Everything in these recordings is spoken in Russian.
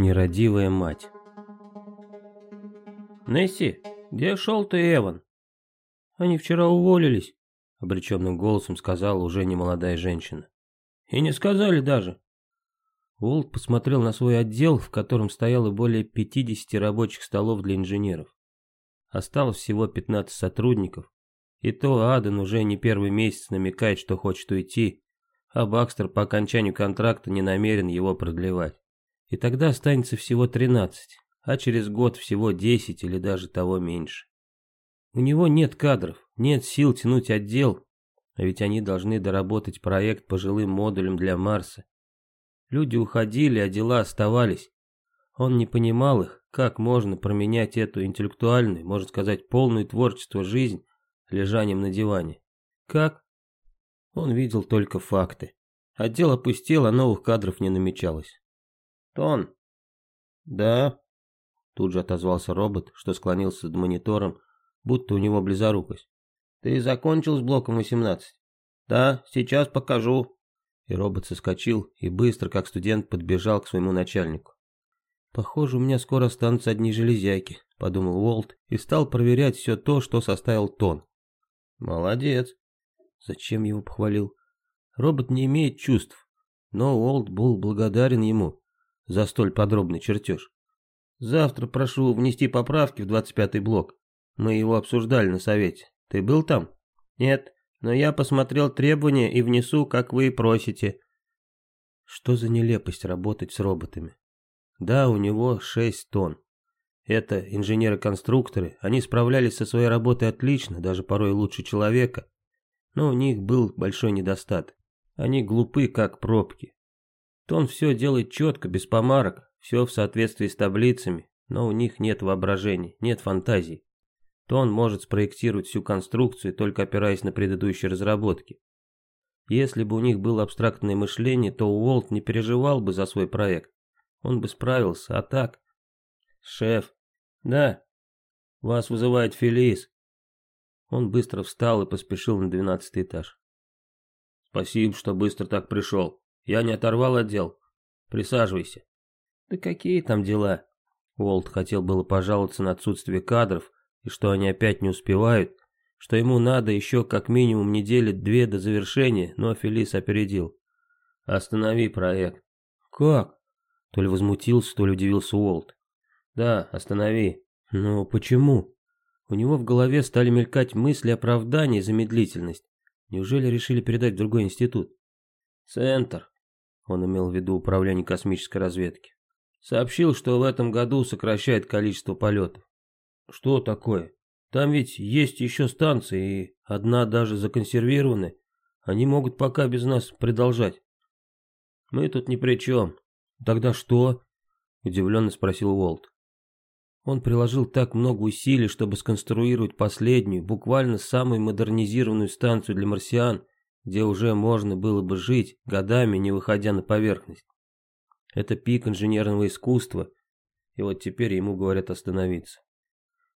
Нерадивая мать. «Несси, где шел ты, Эван?» «Они вчера уволились», — обреченным голосом сказала уже немолодая женщина. «И не сказали даже». Уолт посмотрел на свой отдел, в котором стояло более 50 рабочих столов для инженеров. Осталось всего 15 сотрудников, и то Аден уже не первый месяц намекает, что хочет уйти, а Бакстер по окончанию контракта не намерен его продлевать. И тогда останется всего 13, а через год всего 10 или даже того меньше. У него нет кадров, нет сил тянуть отдел, а ведь они должны доработать проект по жилым модулям для Марса. Люди уходили, а дела оставались. Он не понимал их, как можно променять эту интеллектуальную, можно сказать, полную творчество жизнь лежанием на диване. Как? Он видел только факты. Отдел опустел, а новых кадров не намечалось. «Тон». «Да?» Тут же отозвался робот, что склонился над монитором, будто у него близорукость. «Ты закончил с блоком 18?» «Да, сейчас покажу». И робот соскочил и быстро, как студент, подбежал к своему начальнику. «Похоже, у меня скоро останутся одни железяки», — подумал Уолт и стал проверять все то, что составил Тон. «Молодец». Зачем его похвалил? Робот не имеет чувств, но Уолт был благодарен ему за столь подробный чертеж. Завтра прошу внести поправки в 25-й блок. Мы его обсуждали на совете. Ты был там? Нет, но я посмотрел требования и внесу, как вы и просите. Что за нелепость работать с роботами? Да, у него 6 тонн. Это инженеры-конструкторы, они справлялись со своей работой отлично, даже порой лучше человека. Но у них был большой недостаток. Они глупы, как пробки. Тон все делает четко, без помарок, все в соответствии с таблицами, но у них нет воображения, нет фантазии. Тон может спроектировать всю конструкцию, только опираясь на предыдущие разработки. Если бы у них было абстрактное мышление, то Уолт не переживал бы за свой проект. Он бы справился, а так... «Шеф!» «Да, вас вызывает Фелис». Он быстро встал и поспешил на двенадцатый этаж. «Спасибо, что быстро так пришел. Я не оторвал отдел. Присаживайся». «Да какие там дела?» Уолт хотел было пожаловаться на отсутствие кадров, и что они опять не успевают, что ему надо еще как минимум недели две до завершения, но Фелис опередил. «Останови проект». «Как?» То ли возмутился, то ли удивился Уолт. «Да, останови». «Но почему?» У него в голове стали мелькать мысли оправдания за медлительность. Неужели решили передать в другой институт? «Центр», — он имел в виду управление космической разведки, сообщил, что в этом году сокращает количество полетов. «Что такое? Там ведь есть еще станции, и одна даже законсервированная. Они могут пока без нас продолжать». «Мы тут ни при чем». «Тогда что?» — удивленно спросил Уолт. Он приложил так много усилий, чтобы сконструировать последнюю, буквально самую модернизированную станцию для марсиан, где уже можно было бы жить, годами не выходя на поверхность. Это пик инженерного искусства, и вот теперь ему говорят остановиться.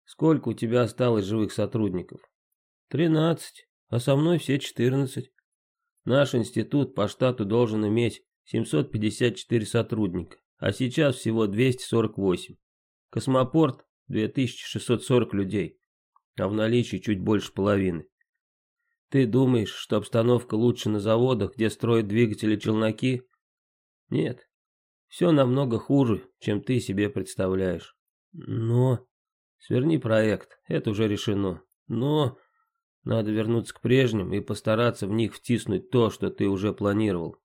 Сколько у тебя осталось живых сотрудников? Тринадцать, а со мной все четырнадцать. Наш институт по штату должен иметь 754 сотрудника, а сейчас всего 248. Космопорт 2640 людей, а в наличии чуть больше половины. Ты думаешь, что обстановка лучше на заводах, где строят двигатели-челноки? Нет, все намного хуже, чем ты себе представляешь. Но... Сверни проект, это уже решено. Но... Надо вернуться к прежним и постараться в них втиснуть то, что ты уже планировал.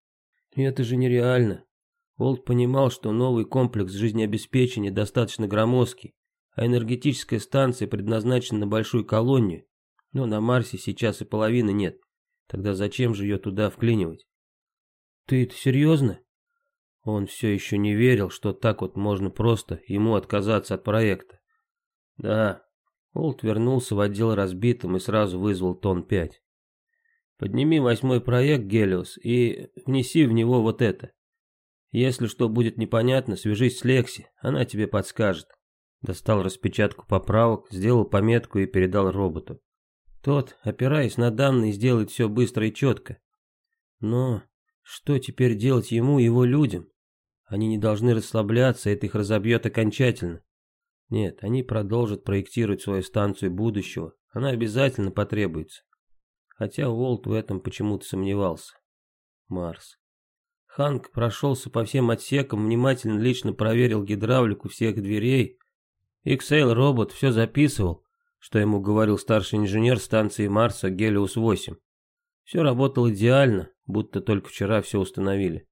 Это же нереально. Олд понимал, что новый комплекс жизнеобеспечения достаточно громоздкий, а энергетическая станция предназначена на большую колонию, но на Марсе сейчас и половины нет. Тогда зачем же ее туда вклинивать? Ты это серьезно? Он все еще не верил, что так вот можно просто ему отказаться от проекта. Да. Олд вернулся в отдел разбитым и сразу вызвал тон 5. Подними восьмой проект, Гелиос, и внеси в него вот это. Если что будет непонятно, свяжись с Лекси, она тебе подскажет. Достал распечатку поправок, сделал пометку и передал роботу. Тот, опираясь на данные, сделает все быстро и четко. Но что теперь делать ему и его людям? Они не должны расслабляться, это их разобьет окончательно. Нет, они продолжат проектировать свою станцию будущего. Она обязательно потребуется. Хотя Уолт в этом почему-то сомневался. Марс. Ханк прошелся по всем отсекам, внимательно лично проверил гидравлику всех дверей. XL-робот все записывал, что ему говорил старший инженер станции Марса Гелиус-8. Все работало идеально, будто только вчера все установили.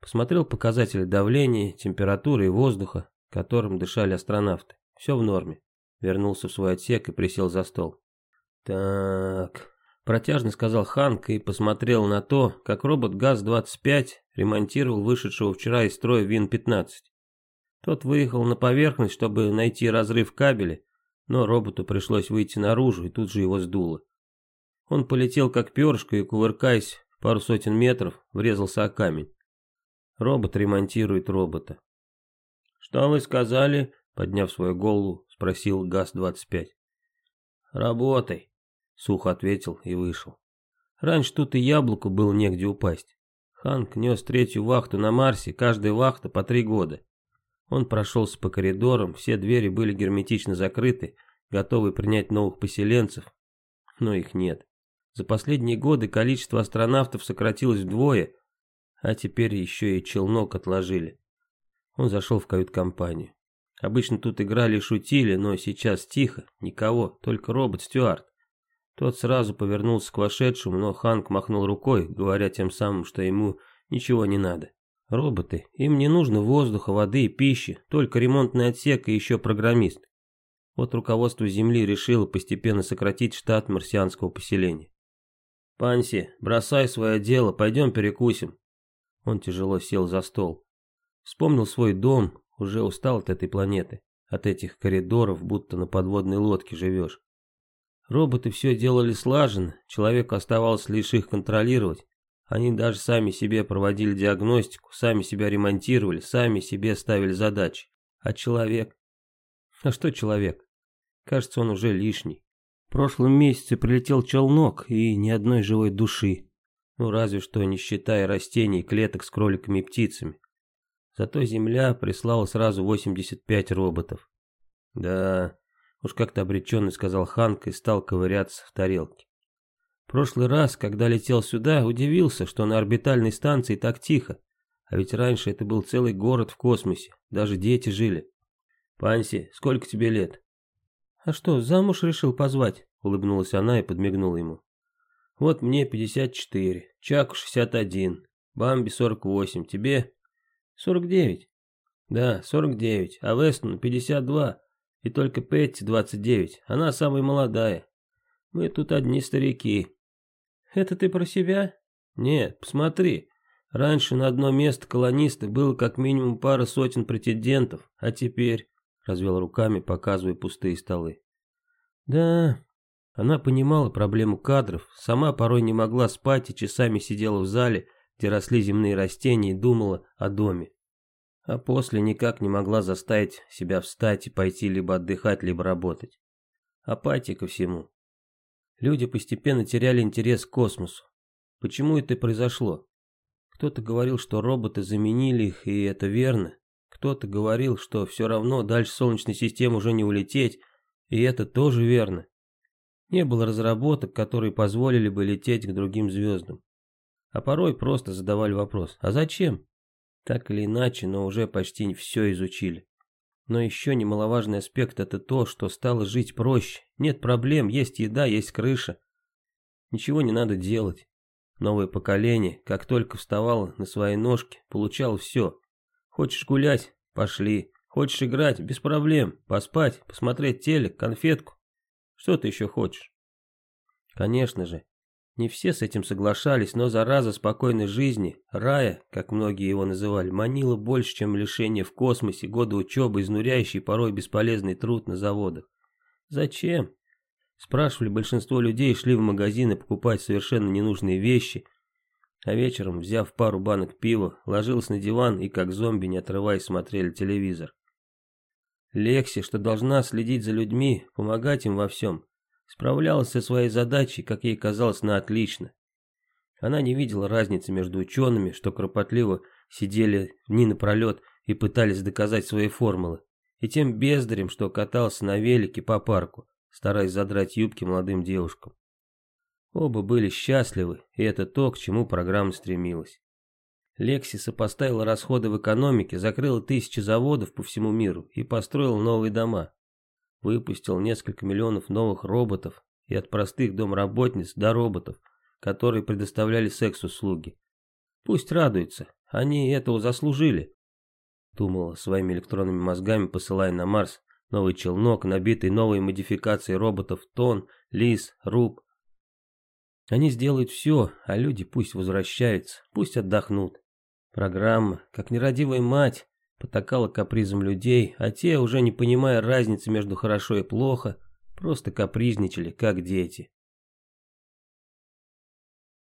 Посмотрел показатели давления, температуры и воздуха, которым дышали астронавты. Все в норме. Вернулся в свой отсек и присел за стол. Так, протяжно сказал Ханк и посмотрел на то, как робот ГАЗ-25 ремонтировал вышедшего вчера из строя ВИН-15. Тот выехал на поверхность, чтобы найти разрыв кабеля, но роботу пришлось выйти наружу, и тут же его сдуло. Он полетел как перышко и, кувыркаясь пару сотен метров, врезался о камень. Робот ремонтирует робота. «Что вы сказали?» — подняв свою голову, спросил ГАЗ-25. «Работай», — сухо ответил и вышел. Раньше тут и яблоку было негде упасть. Ханк нес третью вахту на Марсе, каждая вахта по три года. Он прошелся по коридорам, все двери были герметично закрыты, готовы принять новых поселенцев, но их нет. За последние годы количество астронавтов сократилось вдвое, а теперь еще и челнок отложили. Он зашел в кают-компанию. Обычно тут играли и шутили, но сейчас тихо, никого, только робот-стюард. Тот сразу повернулся к вошедшему, но Ханк махнул рукой, говоря тем самым, что ему ничего не надо. Роботы, им не нужно воздуха, воды и пищи, только ремонтный отсек и еще программист. Вот руководство Земли решило постепенно сократить штат марсианского поселения. «Панси, бросай свое дело, пойдем перекусим». Он тяжело сел за стол. Вспомнил свой дом, уже устал от этой планеты, от этих коридоров, будто на подводной лодке живешь. Роботы все делали слаженно, человеку оставалось лишь их контролировать. Они даже сами себе проводили диагностику, сами себя ремонтировали, сами себе ставили задачи. А человек? А что человек? Кажется, он уже лишний. В прошлом месяце прилетел челнок и ни одной живой души. Ну, разве что не считая растений, клеток с кроликами и птицами. Зато Земля прислала сразу 85 роботов. Да, уж как-то обреченно сказал Ханк и стал ковыряться в тарелке. Прошлый раз, когда летел сюда, удивился, что на орбитальной станции так тихо. А ведь раньше это был целый город в космосе, даже дети жили. Панси, сколько тебе лет? А что, замуж решил позвать? Улыбнулась она и подмигнула ему. Вот мне 54, Чаку 61, Бамби 48, тебе 49. Да, 49, а Вестону 52, и только Петти 29, она самая молодая. Мы тут одни старики. Это ты про себя? Нет, посмотри. Раньше на одно место колониста было как минимум пара сотен претендентов, а теперь... Развел руками, показывая пустые столы. Да, она понимала проблему кадров, сама порой не могла спать и часами сидела в зале, где росли земные растения и думала о доме. А после никак не могла заставить себя встать и пойти либо отдыхать, либо работать. Апатия ко всему. Люди постепенно теряли интерес к космосу. Почему это произошло? Кто-то говорил, что роботы заменили их, и это верно. Кто-то говорил, что все равно дальше Солнечной системы уже не улететь, и это тоже верно. Не было разработок, которые позволили бы лететь к другим звездам. А порой просто задавали вопрос, а зачем? Так или иначе, но уже почти все изучили. Но еще немаловажный аспект это то, что стало жить проще. Нет проблем, есть еда, есть крыша. Ничего не надо делать. Новое поколение, как только вставало на свои ножки, получало все. Хочешь гулять? Пошли. Хочешь играть? Без проблем. Поспать, посмотреть телек, конфетку. Что ты еще хочешь? Конечно же, не все с этим соглашались, но зараза спокойной жизни, рая, как многие его называли, манила больше, чем лишение в космосе, годы учебы, изнуряющий, порой бесполезный труд на заводах. Зачем? Спрашивали большинство людей, шли в магазины покупать совершенно ненужные вещи, а вечером, взяв пару банок пива, ложился на диван и как зомби, не отрываясь, смотрели телевизор. Лекси, что должна следить за людьми, помогать им во всем, Справлялась со своей задачей, как ей казалось, на отлично. Она не видела разницы между учеными, что кропотливо сидели дни напролет и пытались доказать свои формулы, и тем бездарем, что катался на велике по парку, стараясь задрать юбки молодым девушкам. Оба были счастливы, и это то, к чему программа стремилась. Лекси сопоставила расходы в экономике, закрыла тысячи заводов по всему миру и построила новые дома. Выпустил несколько миллионов новых роботов, и от простых домработниц до роботов, которые предоставляли секс-услуги. Пусть радуются, они этого заслужили. Думала своими электронными мозгами, посылая на Марс новый челнок, набитый новой модификацией роботов Тон, Лис, Руб. Они сделают все, а люди пусть возвращаются, пусть отдохнут. Программа, как нерадивая мать, потакала капризом людей, а те, уже не понимая разницы между хорошо и плохо, просто капризничали, как дети.